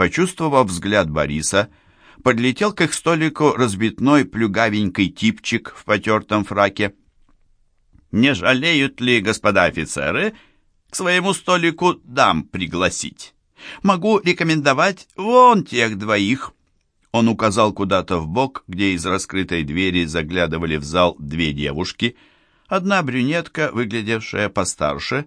Почувствовав взгляд Бориса, подлетел к их столику разбитной плюгавенький типчик в потертом фраке. «Не жалеют ли, господа офицеры, к своему столику дам пригласить? Могу рекомендовать вон тех двоих». Он указал куда-то в бок, где из раскрытой двери заглядывали в зал две девушки. Одна брюнетка, выглядевшая постарше,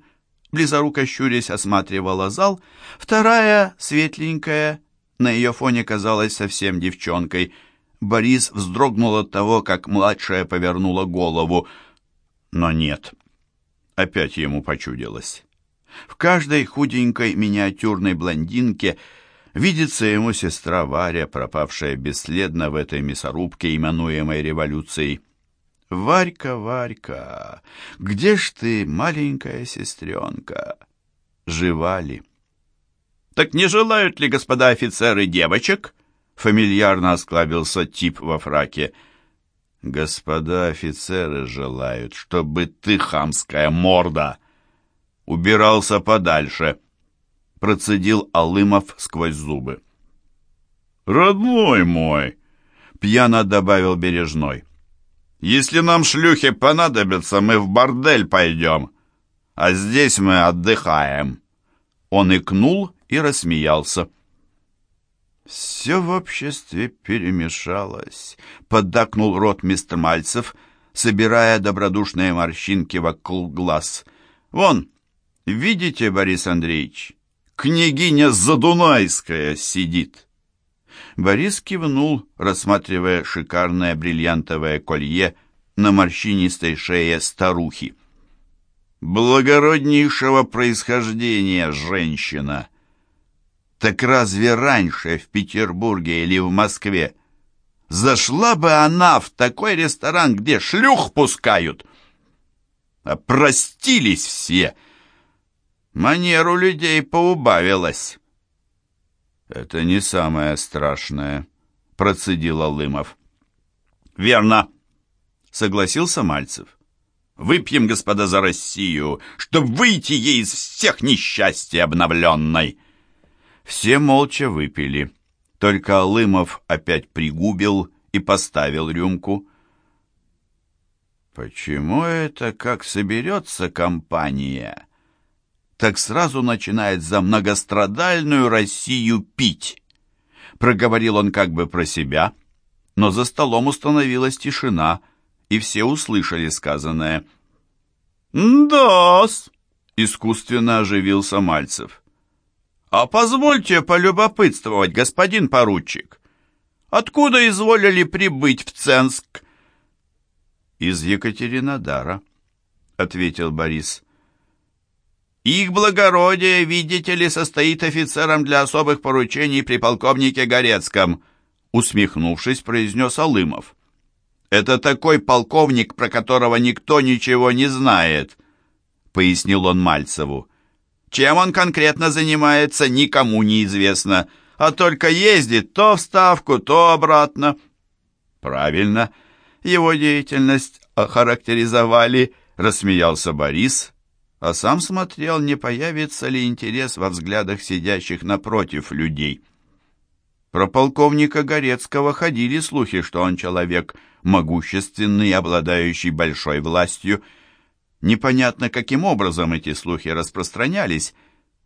близоруко щурясь осматривала зал, вторая, светленькая, на ее фоне казалась совсем девчонкой. Борис вздрогнул от того, как младшая повернула голову. Но нет, опять ему почудилось. В каждой худенькой миниатюрной блондинке – Видится ему сестра Варя, пропавшая бесследно в этой мясорубке, именуемой революцией. «Варька, Варька, где ж ты, маленькая сестренка? Жива ли?» «Так не желают ли господа офицеры девочек?» Фамильярно осклабился тип во фраке. «Господа офицеры желают, чтобы ты, хамская морда, убирался подальше» процедил Алымов сквозь зубы. «Родной мой!» — пьяно добавил Бережной. «Если нам шлюхи понадобятся, мы в бордель пойдем, а здесь мы отдыхаем». Он икнул и рассмеялся. «Все в обществе перемешалось», — поддакнул рот мистер Мальцев, собирая добродушные морщинки вокруг глаз. «Вон, видите, Борис Андреевич, княгиня Задунайская сидит. Борис кивнул, рассматривая шикарное бриллиантовое колье на морщинистой шее старухи. Благороднейшего происхождения женщина. Так разве раньше в Петербурге или в Москве зашла бы она в такой ресторан, где шлюх пускают? Опростились все — Манеру людей поубавилось. Это не самое страшное, процедил Алымов. Верно, согласился Мальцев. Выпьем, господа, за Россию, чтоб выйти ей из всех несчастий обновленной. Все молча выпили. Только Алымов опять пригубил и поставил рюмку. «Почему это, как соберется компания?» Так сразу начинает за многострадальную Россию пить. Проговорил он как бы про себя, но за столом установилась тишина, и все услышали сказанное. «Да-с!» — искусственно оживился Мальцев. «А позвольте полюбопытствовать, господин поручик, откуда изволили прибыть в Ценск?» «Из Екатеринодара», — ответил Борис. Их благородие, видите ли, состоит офицером для особых поручений при полковнике Горецком, усмехнувшись, произнес Алымов. Это такой полковник, про которого никто ничего не знает, пояснил он Мальцеву. Чем он конкретно занимается, никому не известно, а только ездит то в Ставку, то обратно. Правильно, его деятельность охарактеризовали, рассмеялся Борис, а сам смотрел, не появится ли интерес во взглядах сидящих напротив людей. Про полковника Горецкого ходили слухи, что он человек могущественный, обладающий большой властью. Непонятно, каким образом эти слухи распространялись.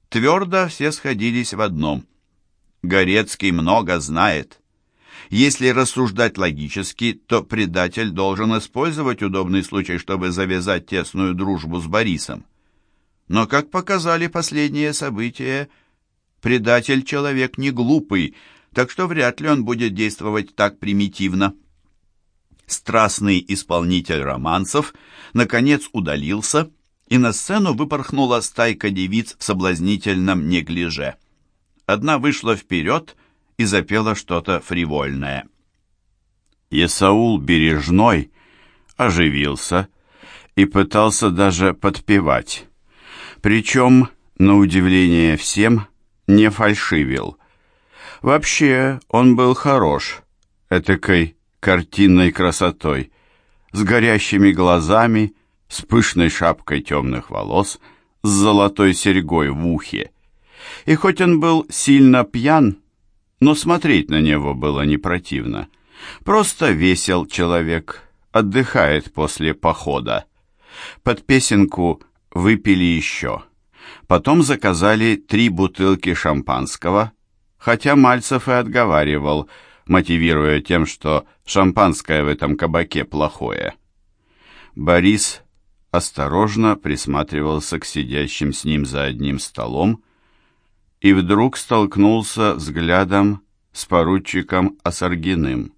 Твердо все сходились в одном. Горецкий много знает. Если рассуждать логически, то предатель должен использовать удобный случай, чтобы завязать тесную дружбу с Борисом. Но, как показали последние события, предатель человек не глупый, так что вряд ли он будет действовать так примитивно. Страстный исполнитель романсов наконец удалился, и на сцену выпорхнула стайка девиц в соблазнительном неглиже. Одна вышла вперед и запела что-то фривольное. Исаул Бережной оживился и пытался даже подпевать. Причем, на удивление всем, не фальшивил. Вообще, он был хорош, этакой картинной красотой, с горящими глазами, с пышной шапкой темных волос, с золотой серьгой в ухе. И хоть он был сильно пьян, но смотреть на него было не противно. Просто весел человек, отдыхает после похода. Под песенку выпили еще. Потом заказали три бутылки шампанского, хотя Мальцев и отговаривал, мотивируя тем, что шампанское в этом кабаке плохое. Борис осторожно присматривался к сидящим с ним за одним столом и вдруг столкнулся взглядом с поручиком Осаргиным.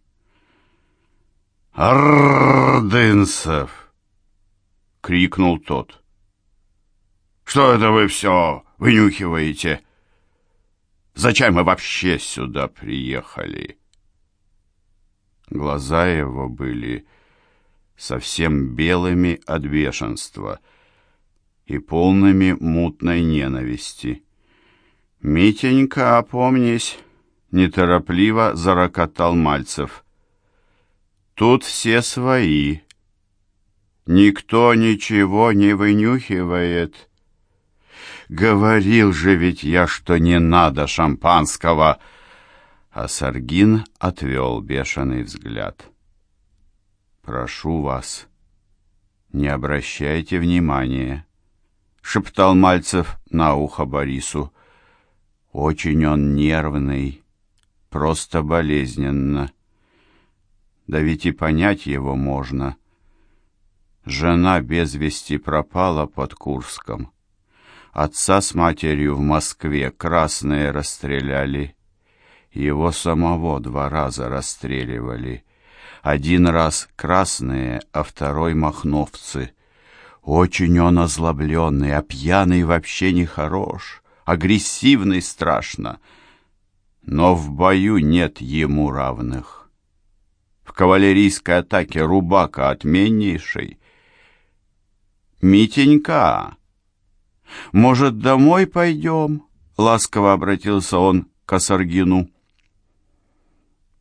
«Ордынцев!» — крикнул тот. «Что это вы все вынюхиваете? Зачем мы вообще сюда приехали?» Глаза его были совсем белыми от бешенства и полными мутной ненависти. «Митенька, опомнись!» — неторопливо зарокотал Мальцев. «Тут все свои. Никто ничего не вынюхивает. Говорил же ведь я, что не надо шампанского!» А Саргин отвел бешеный взгляд. «Прошу вас, не обращайте внимания», — шептал Мальцев на ухо Борису. «Очень он нервный, просто болезненно. Да ведь и понять его можно. Жена без вести пропала под Курском. Отца с матерью в Москве красные расстреляли. Его самого два раза расстреливали. Один раз красные, а второй махновцы. Очень он озлобленный, а пьяный вообще не хорош, агрессивный страшно. Но в бою нет ему равных. В кавалерийской атаке рубака отменнейший. «Митенька, может, домой пойдем?» — ласково обратился он к Осаргину.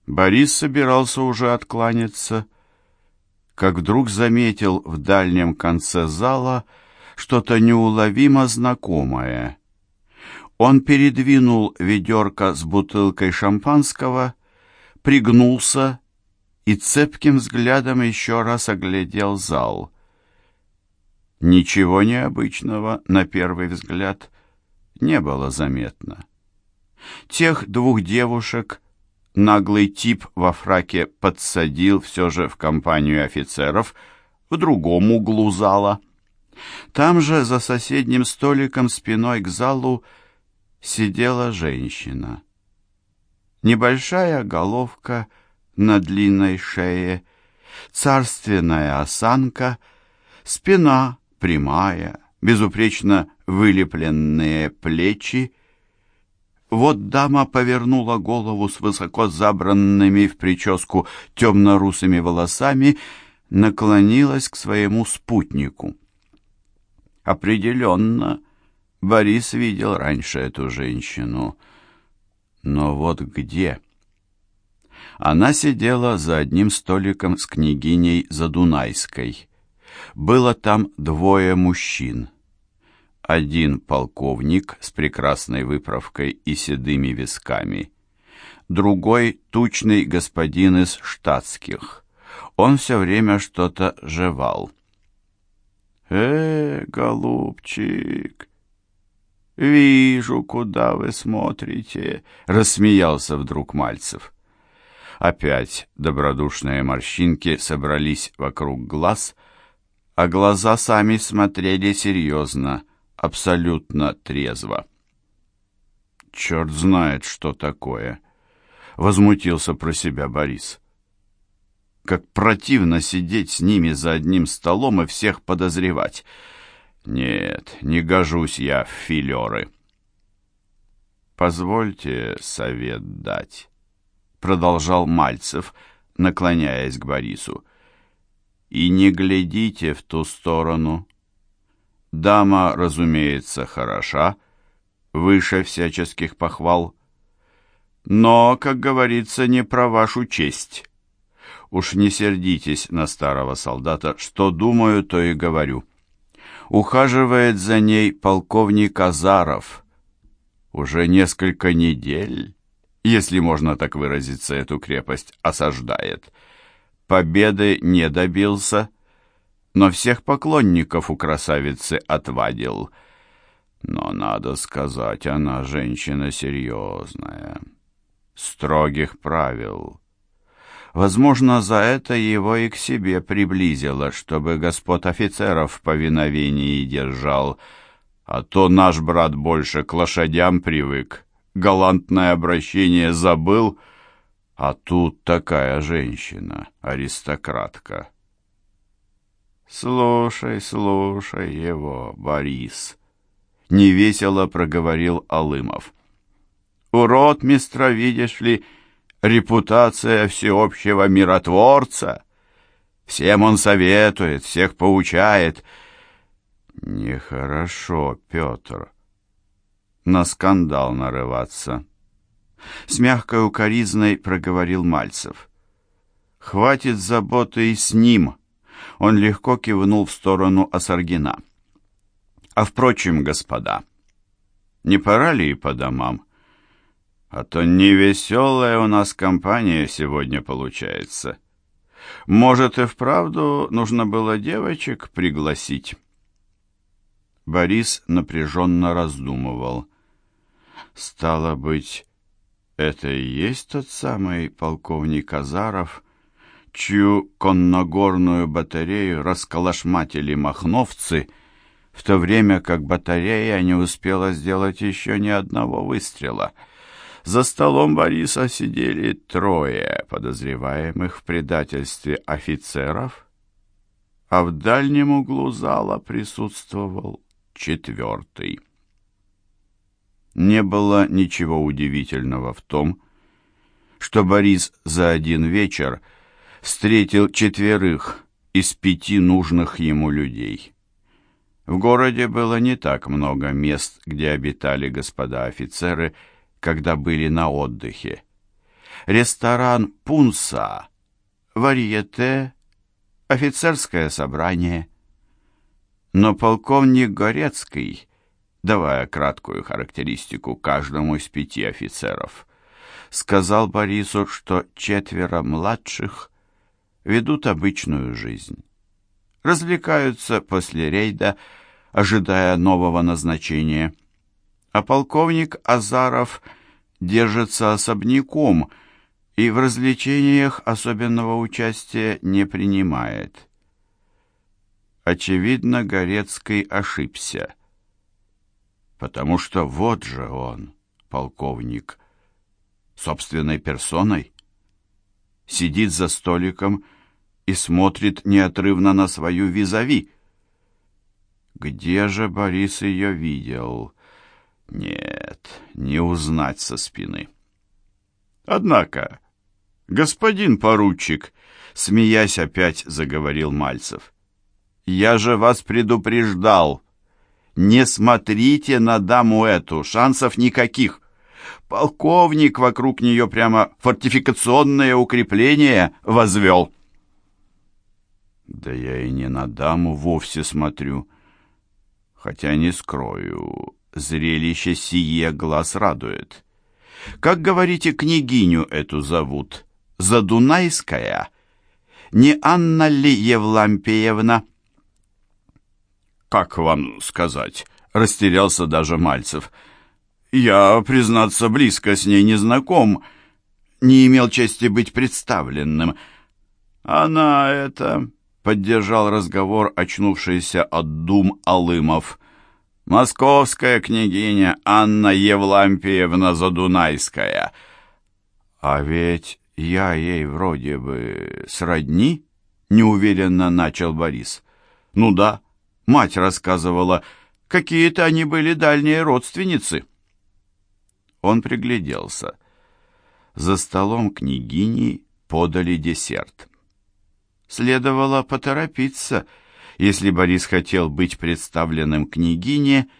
Борис собирался уже откланяться, как вдруг заметил в дальнем конце зала что-то неуловимо знакомое. Он передвинул ведерко с бутылкой шампанского, пригнулся и цепким взглядом еще раз оглядел зал. Ничего необычного на первый взгляд не было заметно. Тех двух девушек, наглый тип во фраке подсадил все же в компанию офицеров в другом углу зала. Там же за соседним столиком спиной к залу сидела женщина. Небольшая головка на длинной шее, царственная осанка, спина прямая, безупречно вылепленные плечи, вот дама повернула голову с высоко забранными в прическу темно-русыми волосами, наклонилась к своему спутнику. Определенно, Борис видел раньше эту женщину. Но вот где? Она сидела за одним столиком с княгиней Задунайской. Было там двое мужчин — один полковник с прекрасной выправкой и седыми висками, другой тучный господин из штатских. Он все время что-то жевал. «Э, голубчик, вижу, куда вы смотрите», — рассмеялся вдруг Мальцев. Опять добродушные морщинки собрались вокруг глаз, а глаза сами смотрели серьезно, абсолютно трезво. «Черт знает, что такое!» — возмутился про себя Борис. «Как противно сидеть с ними за одним столом и всех подозревать! Нет, не гожусь я в филеры!» «Позвольте совет дать», — продолжал Мальцев, наклоняясь к Борису. «И не глядите в ту сторону». Дама, разумеется, хороша, выше всяческих похвал. Но, как говорится, не про вашу честь. Уж не сердитесь на старого солдата, что думаю, то и говорю. Ухаживает за ней полковник Азаров. Уже несколько недель, если можно так выразиться, эту крепость осаждает. Победы не добился, но всех поклонников у красавицы отвадил. Но, надо сказать, она женщина серьезная, строгих правил. Возможно, за это его и к себе приблизило, чтобы господ офицеров в повиновении держал, а то наш брат больше к лошадям привык, галантное обращение забыл, а тут такая женщина, аристократка. «Слушай, слушай его, Борис», — невесело проговорил Алымов. «Урод мистра, видишь ли, репутация всеобщего миротворца. Всем он советует, всех поучает». «Нехорошо, Петр», на скандал нарываться. С мягкой укоризной проговорил Мальцев. «Хватит заботы и с ним!» Он легко кивнул в сторону Осаргина. «А впрочем, господа, не пора ли и по домам? А то невеселая у нас компания сегодня получается. Может, и вправду нужно было девочек пригласить?» Борис напряженно раздумывал. «Стало быть, это и есть тот самый полковник Азаров, чью конногорную батарею расколошматили махновцы, в то время как батарея не успела сделать еще ни одного выстрела. За столом Бориса сидели трое подозреваемых в предательстве офицеров, а в дальнем углу зала присутствовал четвертый. Не было ничего удивительного в том, что Борис за один вечер встретил четверых из пяти нужных ему людей. В городе было не так много мест, где обитали господа офицеры, когда были на отдыхе. Ресторан «Пунса», варьете, офицерское собрание – но полковник Горецкий, давая краткую характеристику каждому из пяти офицеров, сказал Борису, что четверо младших ведут обычную жизнь. Развлекаются после рейда, ожидая нового назначения. А полковник Азаров держится особняком и в развлечениях особенного участия не принимает. Очевидно, Горецкий ошибся. Потому что вот же он, полковник, собственной персоной, сидит за столиком и смотрит неотрывно на свою визави. Где же Борис ее видел? Нет, не узнать со спины. Однако, господин поручик, смеясь опять заговорил Мальцев, — я же вас предупреждал. Не смотрите на даму эту, шансов никаких. Полковник вокруг нее прямо фортификационное укрепление возвел. Да я и не на даму вовсе смотрю. Хотя не скрою, зрелище сие глаз радует. Как, говорите, княгиню эту зовут? Задунайская? Не Анна ли Евлампиевна? «Как вам сказать?» — растерялся даже Мальцев. «Я, признаться, близко с ней не знаком, не имел чести быть представленным». «Она это...» — поддержал разговор очнувшийся от дум Алымов. «Московская княгиня Анна Евлампиевна Задунайская». «А ведь я ей вроде бы сродни?» — неуверенно начал Борис. «Ну да». Мать рассказывала, какие-то они были дальние родственницы. Он пригляделся. За столом княгини подали десерт. Следовало поторопиться, если Борис хотел быть представленным княгине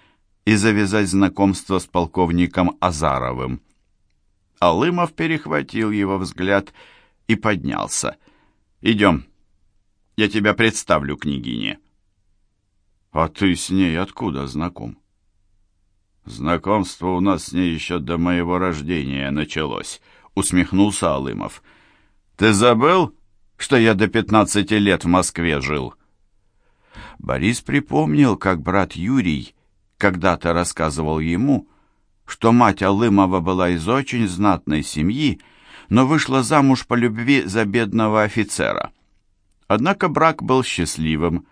и завязать знакомство с полковником Азаровым. Алымов перехватил его взгляд и поднялся. «Идем, я тебя представлю княгине». «А ты с ней откуда знаком?» Знакомство у нас с ней еще до моего рождения началось, усмехнулся Алымов. Ты забыл, что я до пятнадцати лет в Москве жил? Борис припомнил, как брат Юрий когда-то рассказывал ему, что мать Алымова была из очень знатной семьи, но вышла замуж по любви за бедного офицера. Однако брак был счастливым,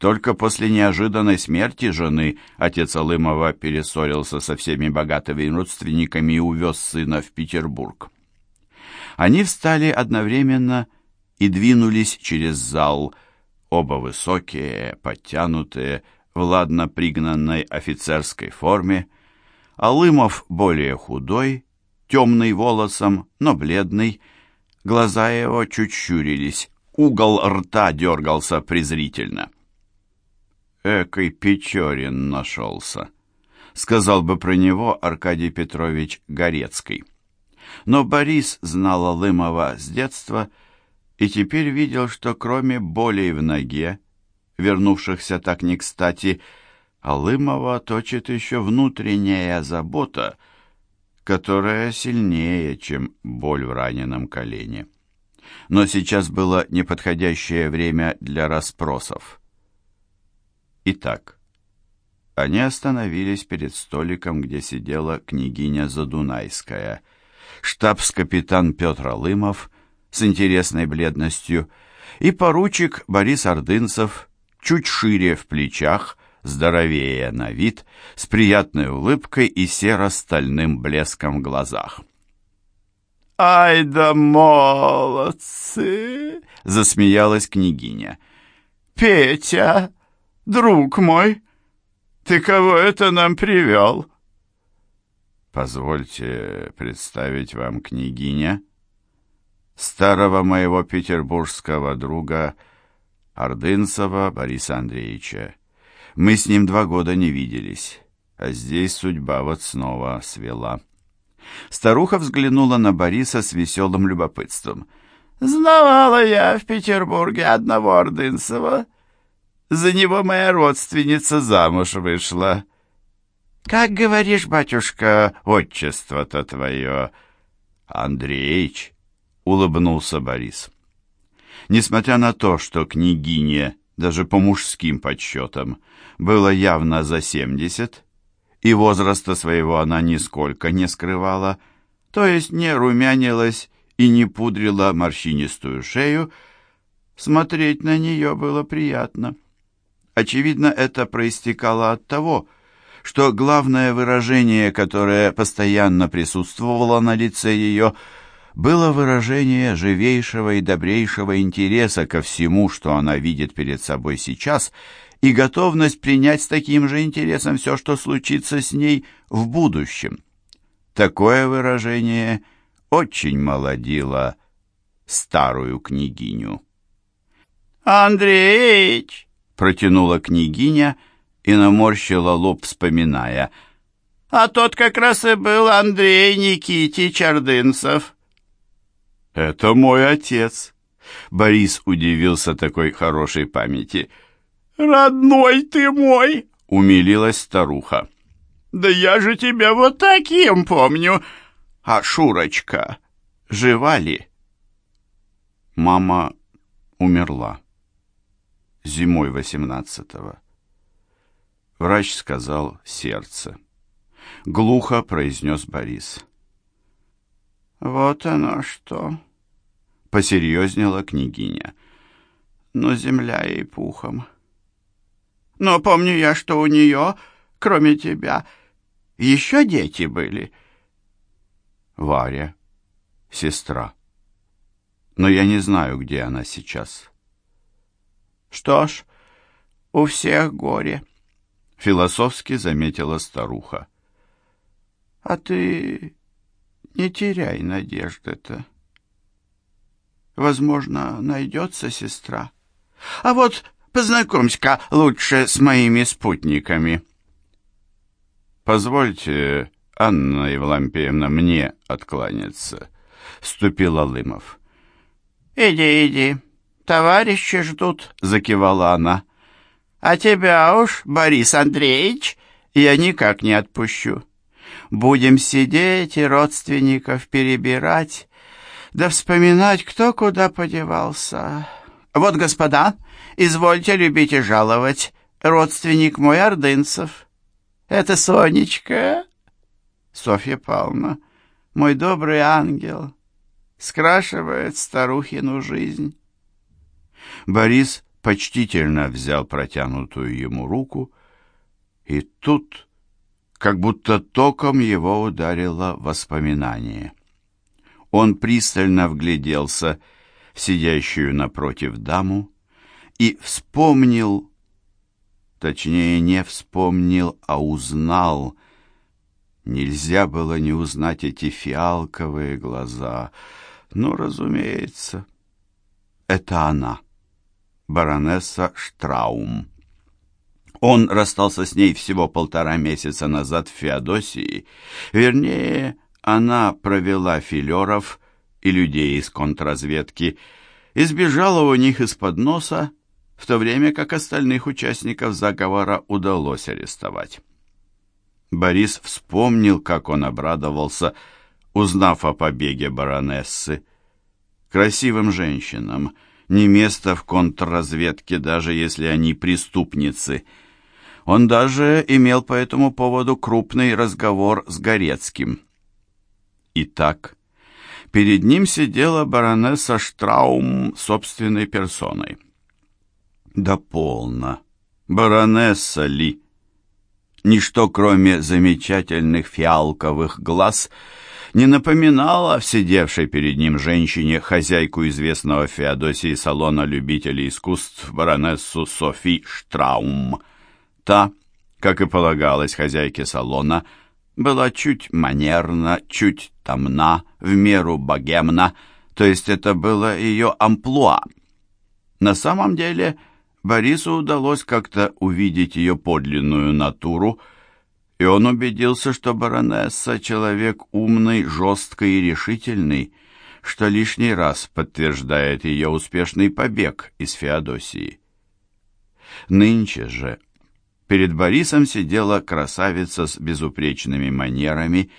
только после неожиданной смерти жены отец Алымова перессорился со всеми богатыми родственниками и увез сына в Петербург. Они встали одновременно и двинулись через зал, оба высокие, подтянутые, в ладно пригнанной офицерской форме, Алымов более худой, темный волосом, но бледный, глаза его чуть щурились, угол рта дергался презрительно. Экой Печорин нашелся, сказал бы про него Аркадий Петрович Горецкий. Но Борис знал Алымова с детства и теперь видел, что кроме болей в ноге, вернувшихся так не кстати, Алымова точит еще внутренняя забота, которая сильнее, чем боль в раненом колене. Но сейчас было неподходящее время для расспросов. Итак, они остановились перед столиком, где сидела княгиня Задунайская. Штабс-капитан Петр Алымов с интересной бледностью и поручик Борис Ордынцев, чуть шире в плечах, здоровее на вид, с приятной улыбкой и серо-стальным блеском в глазах. «Ай да молодцы!» — засмеялась княгиня. «Петя, друг мой, ты кого это нам привел?» «Позвольте представить вам, княгиня, старого моего петербургского друга Ордынцева Бориса Андреевича. Мы с ним два года не виделись, а здесь судьба вот снова свела». Старуха взглянула на Бориса с веселым любопытством. «Знавала я в Петербурге одного Ордынцева». За него моя родственница замуж вышла. Как говоришь, батюшка, отчество-то твое? Андреич, улыбнулся Борис. Несмотря на то, что княгине, даже по мужским подсчетам, было явно за семьдесят, и возраста своего она нисколько не скрывала, то есть не румянилась и не пудрила морщинистую шею, смотреть на нее было приятно. Очевидно, это проистекало от того, что главное выражение, которое постоянно присутствовало на лице ее, было выражение живейшего и добрейшего интереса ко всему, что она видит перед собой сейчас, и готовность принять с таким же интересом все, что случится с ней в будущем. Такое выражение очень молодило старую княгиню. «Андреич!» Протянула княгиня и наморщила лоб, вспоминая. «А тот как раз и был Андрей Никитич Ордынцев». «Это мой отец», — Борис удивился такой хорошей памяти. «Родной ты мой!» — умилилась старуха. «Да я же тебя вот таким помню! А Шурочка жива ли?» Мама умерла зимой восемнадцатого. Врач сказал «сердце». Глухо произнес Борис. «Вот оно что!» — посерьезнела княгиня. «Ну, земля ей пухом. Но помню я, что у нее, кроме тебя, еще дети были». Варя, сестра. Но я не знаю, где она сейчас. Что ж, у всех горе, философски заметила старуха. А ты не теряй надежды-то. Возможно, найдется сестра. А вот познакомься-ка лучше с моими спутниками. Позвольте, Анна Евлампиевна, мне откланяться, — вступил Алымов. Иди, иди, товарищи ждут», — закивала она. «А тебя уж, Борис Андреевич, я никак не отпущу. Будем сидеть и родственников перебирать, да вспоминать, кто куда подевался. Вот, господа, извольте любить и жаловать, родственник мой Ордынцев. Это Сонечка, Софья Павловна, мой добрый ангел, скрашивает старухину жизнь. Борис почтительно взял протянутую ему руку, и тут как будто током его ударило воспоминание. Он пристально вгляделся в сидящую напротив даму и вспомнил, точнее не вспомнил, а узнал. Нельзя было не узнать эти фиалковые глаза. Ну, разумеется, это она, баронесса Штраум. Он расстался с ней всего полтора месяца назад в Феодосии. Вернее, она провела филеров и людей из контрразведки, избежала у них из-под носа, в то время как остальных участников заговора удалось арестовать. Борис вспомнил, как он обрадовался, узнав о побеге баронессы. Красивым женщинам не место в контрразведке, даже если они преступницы – он даже имел по этому поводу крупный разговор с Горецким. Итак, перед ним сидела баронесса Штраум собственной персоной. Да полно. Баронесса ли? Ничто, кроме замечательных фиалковых глаз, не напоминало в сидевшей перед ним женщине хозяйку известного Феодосии салона любителей искусств баронессу Софи Штраум. Та, как и полагалось хозяйке салона, была чуть манерна, чуть томна, в меру богемна, то есть это было ее амплуа. На самом деле Борису удалось как-то увидеть ее подлинную натуру, и он убедился, что баронесса — человек умный, жесткий и решительный, что лишний раз подтверждает ее успешный побег из Феодосии. Нынче же Перед Борисом сидела красавица с безупречными манерами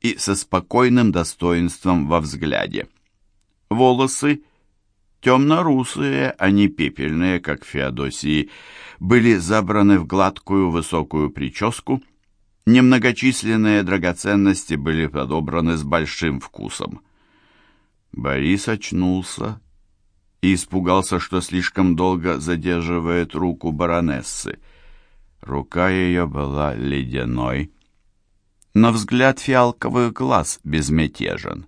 и со спокойным достоинством во взгляде. Волосы, темно-русые, а не пепельные, как Феодосии, были забраны в гладкую высокую прическу, немногочисленные драгоценности были подобраны с большим вкусом. Борис очнулся и испугался, что слишком долго задерживает руку баронессы. Рука ее была ледяной, но взгляд фиалковых глаз безмятежен.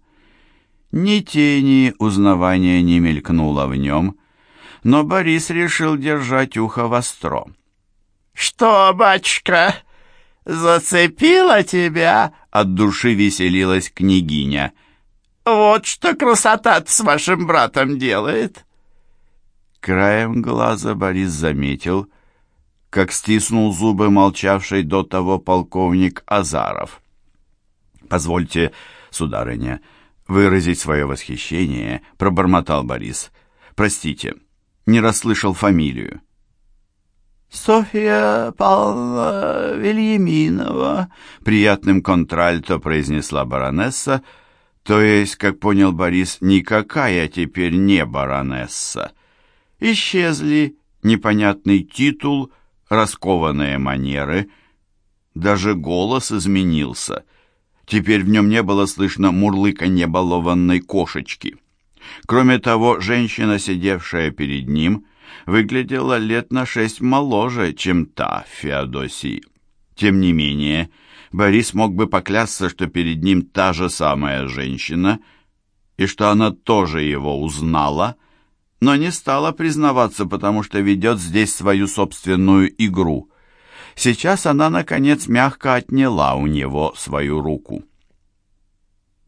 Ни тени узнавания не мелькнуло в нем, но Борис решил держать ухо востро. «Что, батюшка, зацепила тебя?» — от души веселилась княгиня. «Вот что красота с вашим братом делает!» Краем глаза Борис заметил, как стиснул зубы молчавший до того полковник Азаров. «Позвольте, сударыня, выразить свое восхищение», — пробормотал Борис. «Простите, не расслышал фамилию». «Софья Павловна Вильяминова», — приятным контральто произнесла баронесса, то есть, как понял Борис, никакая теперь не баронесса. Исчезли непонятный титул — раскованные манеры, даже голос изменился. Теперь в нем не было слышно мурлыканье балованной кошечки. Кроме того, женщина, сидевшая перед ним, выглядела лет на шесть моложе, чем та Феодосии. Тем не менее, Борис мог бы поклясться, что перед ним та же самая женщина, и что она тоже его узнала — но не стала признаваться, потому что ведет здесь свою собственную игру. Сейчас она, наконец, мягко отняла у него свою руку.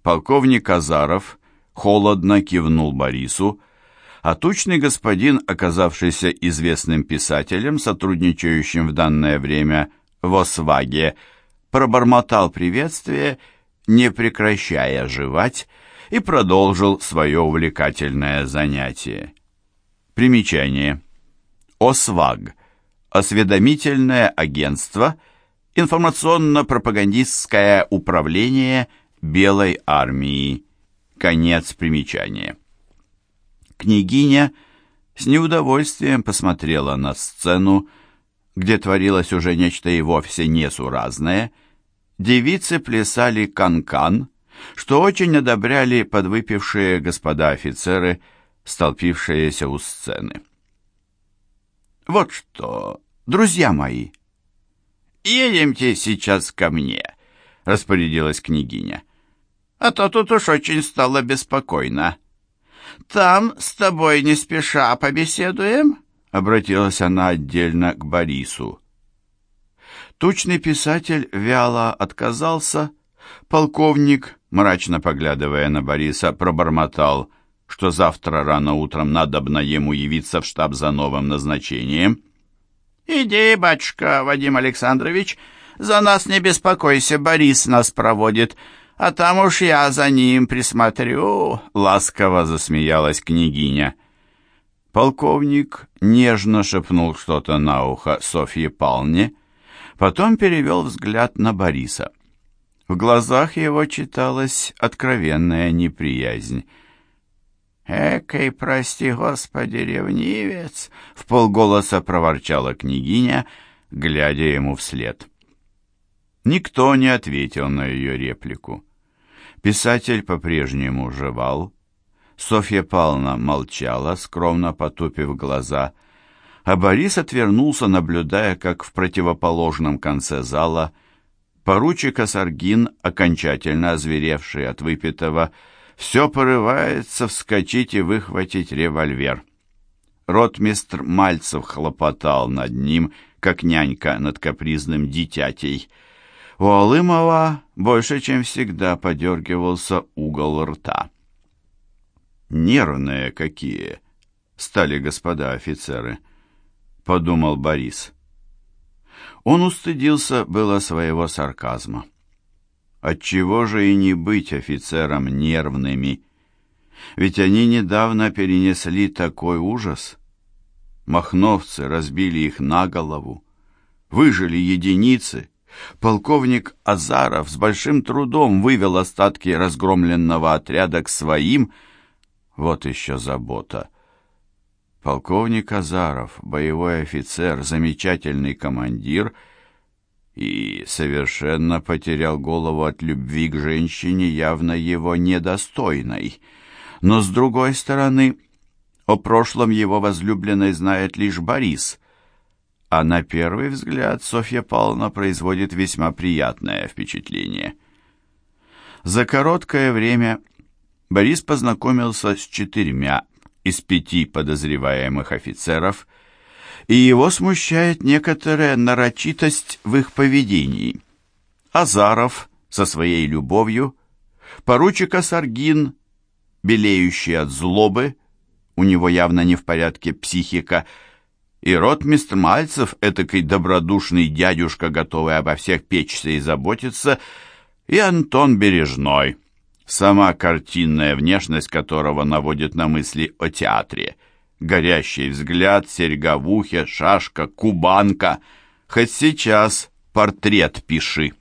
Полковник Азаров холодно кивнул Борису, а тучный господин, оказавшийся известным писателем, сотрудничающим в данное время в Осваге, пробормотал приветствие, не прекращая жевать, и продолжил свое увлекательное занятие. Примечание. ОСВАГ. Осведомительное агентство. Информационно-пропагандистское управление Белой армии. Конец примечания. Княгиня с неудовольствием посмотрела на сцену, где творилось уже нечто и вовсе несуразное. Девицы плясали канкан, -кан, что очень одобряли подвыпившие господа офицеры, столпившиеся у сцены. «Вот что, друзья мои, едемте сейчас ко мне», — распорядилась княгиня. «А то тут уж очень стало беспокойно». «Там с тобой не спеша побеседуем?» — обратилась она отдельно к Борису. Тучный писатель вяло отказался. Полковник, мрачно поглядывая на Бориса, пробормотал, что завтра рано утром надобно ему явиться в штаб за новым назначением. «Иди, батюшка Вадим Александрович, за нас не беспокойся, Борис нас проводит, а там уж я за ним присмотрю», — ласково засмеялась княгиня. Полковник нежно шепнул что-то на ухо Софье Палне, потом перевел взгляд на Бориса. В глазах его читалась откровенная неприязнь. «Экой, прости господи, ревнивец!» — в полголоса проворчала княгиня, глядя ему вслед. Никто не ответил на ее реплику. Писатель по-прежнему жевал, Софья Павловна молчала, скромно потупив глаза, а Борис отвернулся, наблюдая, как в противоположном конце зала поручик Асаргин, окончательно озверевший от выпитого, все порывается вскочить и выхватить револьвер. Ротмистр Мальцев хлопотал над ним, как нянька над капризным дитятей. У Алымова больше, чем всегда, подергивался угол рта. Нервные какие стали господа офицеры, подумал Борис. Он устыдился было своего сарказма. Отчего же и не быть офицером нервными? Ведь они недавно перенесли такой ужас. Махновцы разбили их на голову, выжили единицы. Полковник Азаров с большим трудом вывел остатки разгромленного отряда к своим, вот еще забота. Полковник Азаров, боевой офицер, замечательный командир и совершенно потерял голову от любви к женщине, явно его недостойной. Но, с другой стороны, о прошлом его возлюбленной знает лишь Борис, а на первый взгляд Софья Павловна производит весьма приятное впечатление. За короткое время Борис познакомился с четырьмя из пяти подозреваемых офицеров, и его смущает некоторая нарочитость в их поведении. Азаров со своей любовью, поручик Асаргин, белеющий от злобы, у него явно не в порядке психика, и ротмистр Мальцев, этакий добродушный дядюшка, готовый обо всех печься и заботиться, и Антон Бережной — сама картинная внешность которого наводит на мысли о театре. Горящий взгляд, серьга в ухе, шашка, кубанка. Хоть сейчас портрет пиши.